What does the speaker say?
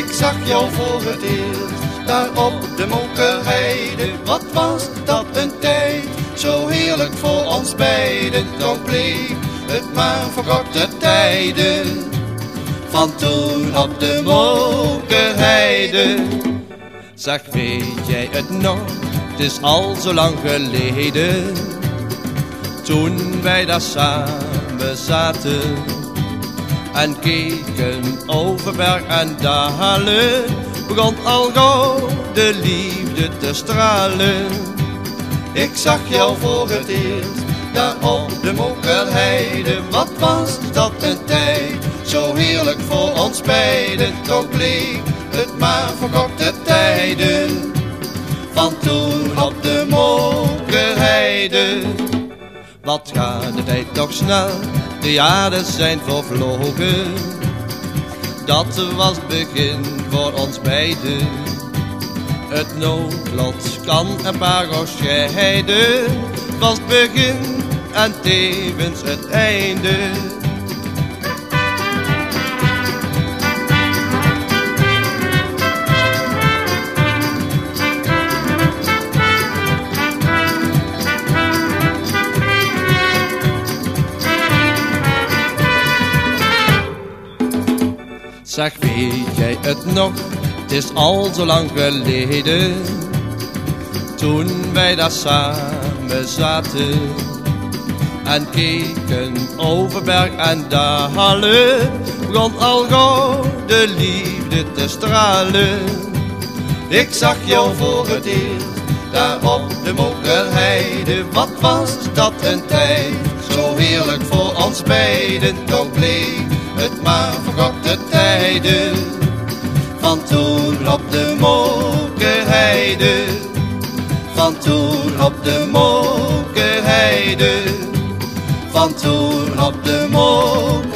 Ik zag jou voor het eerst, daar op de mokerheide. Wat was dat een tijd, zo heerlijk voor ons beiden. Toch bleef het maar voor korte tijden. Van toen op de mokerheide. Zeg, weet jij het nog? Het is al zo lang geleden. Toen wij daar samen zaten en keken over berg en dalen, begon al gauw de liefde te stralen. Ik zag jou voor het eerst, daar op de mokerheide. Wat was dat een tijd, zo heerlijk voor ons beiden. Toch bleef het maar voor korte tijden. Van toen op de mokerheide. Wat gaat de tijd toch snel, de jaren zijn vervlogen. Dat was het begin voor ons beiden. Het noodlot kan een paar år scheiden. Was het begin en tevens het einde. Zeg, weet jij het nog? Het is al zo lang geleden. Toen wij daar samen zaten. En keken over berg en dalen. Begon al gauw de liefde te stralen. Ik zag jou voor het eerst, daar op de mokerheide. Wat was dat een tijd, zo heerlijk voor ons beiden. Toch het maar korte tijden. Van toen op de mokerheide. Van toen op de mokerheide. Van toen op de mokerheide.